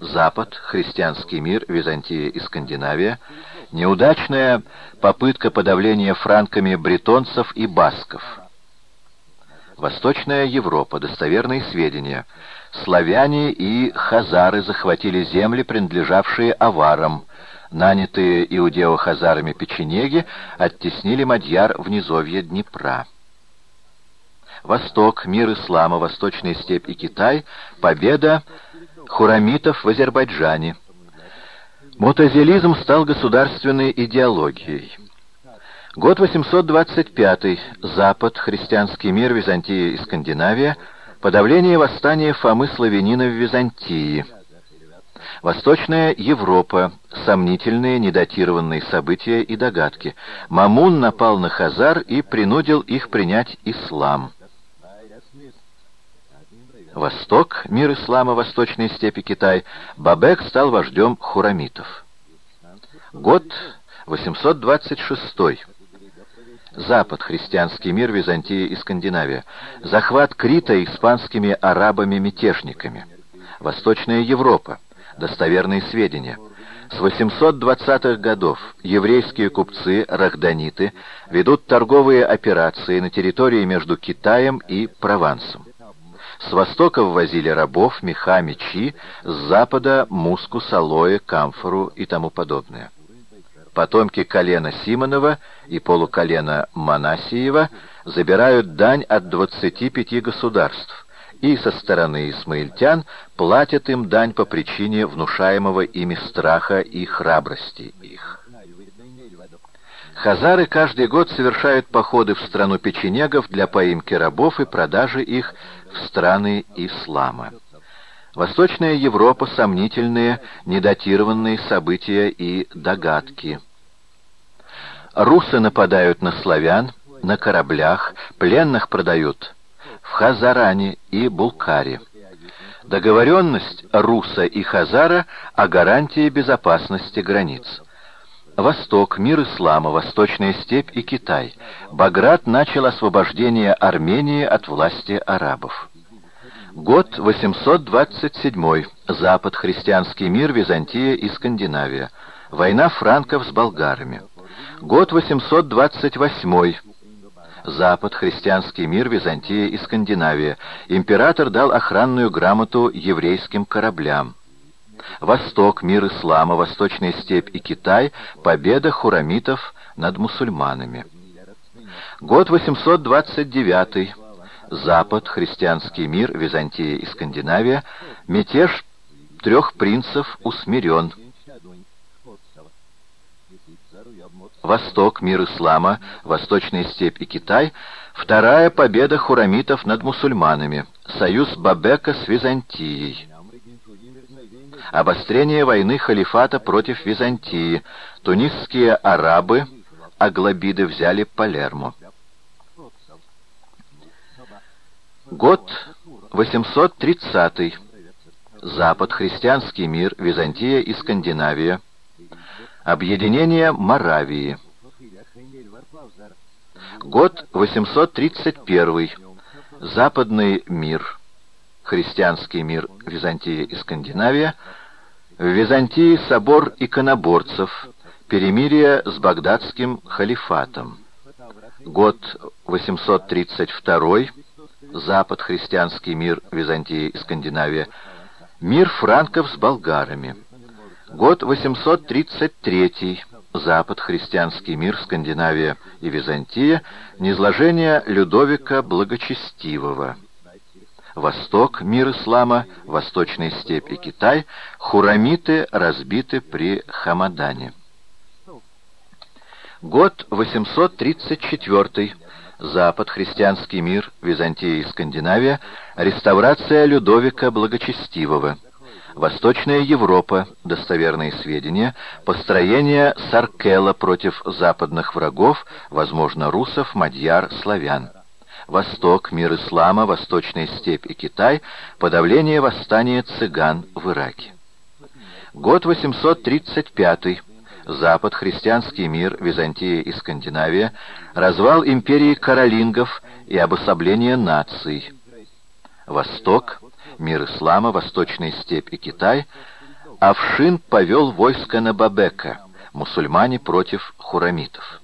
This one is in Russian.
Запад, христианский мир, Византия и Скандинавия, неудачная попытка подавления франками бретонцев и басков. Восточная Европа, достоверные сведения. Славяне и хазары захватили земли, принадлежавшие аварам. Нанятые иудео-хазарами печенеги оттеснили мадьяр в низовье Днепра. Восток, мир ислама, Восточная степь и Китай, победа хурамитов в Азербайджане. Мутазилизм стал государственной идеологией. Год 825. Запад, христианский мир, Византия и Скандинавия. Подавление восстания Фомы Славянина в Византии. Восточная Европа. Сомнительные, недатированные события и догадки. Мамун напал на Хазар и принудил их принять ислам. Восток, мир ислама, восточные степи Китай, Бабек стал вождем хурамитов. Год 826. Запад, христианский мир, Византия и Скандинавия. Захват Крита испанскими арабами-мятежниками. Восточная Европа. Достоверные сведения. С 820-х годов еврейские купцы, рахданиты, ведут торговые операции на территории между Китаем и Провансом. С востока ввозили рабов, меха, мечи, с запада — мускус, алоэ, камфору и тому подобное. Потомки колена Симонова и полуколена Манасиева забирают дань от 25 государств и со стороны исмаильтян платят им дань по причине внушаемого ими страха и храбрости их. Хазары каждый год совершают походы в страну печенегов для поимки рабов и продажи их в страны ислама. Восточная Европа — сомнительные, недатированные события и догадки. Русы нападают на славян, на кораблях, пленных продают в Хазаране и Булкаре. Договоренность Руса и Хазара о гарантии безопасности границ. Восток, мир ислама, Восточная степь и Китай. Баграт начал освобождение Армении от власти арабов. Год 827. Запад, христианский мир, Византия и Скандинавия. Война франков с болгарами. Год 828. Запад, христианский мир, Византия и Скандинавия. Император дал охранную грамоту еврейским кораблям. Восток, мир ислама, Восточная степь и Китай, победа хурамитов над мусульманами. Год 829. Запад, христианский мир, Византия и Скандинавия, мятеж трех принцев усмирен. Восток, мир ислама, Восточная степь и Китай, вторая победа хурамитов над мусульманами, союз Бабека с Византией. Обострение войны халифата против Византии. Тунисские арабы, аглобиды, взяли Палермо. Год 830. Запад, христианский мир, Византия и Скандинавия. Объединение Моравии. Год 831. Западный мир христианский мир Византия и Скандинавия, в Византии собор иконоборцев, перемирие с багдадским халифатом. Год 832, Запад, христианский мир Византия и Скандинавия, мир франков с болгарами. Год 833, Запад, христианский мир, Скандинавия и Византия, низложение Людовика Благочестивого. Восток, мир ислама, Восточная степь и Китай, хурамиты разбиты при Хамадане. Год 834. Запад, христианский мир, Византия и Скандинавия, реставрация Людовика Благочестивого. Восточная Европа, достоверные сведения, построение Саркела против западных врагов, возможно, русов, мадьяр, славян. Восток, мир ислама, Восточная степь и Китай, подавление восстания цыган в Ираке. Год 835 Запад, христианский мир, Византия и Скандинавия, развал империи каролингов и обособление наций. Восток, мир ислама, Восточная степь и Китай, Авшин повел войско на Бабека, мусульмане против хурамитов.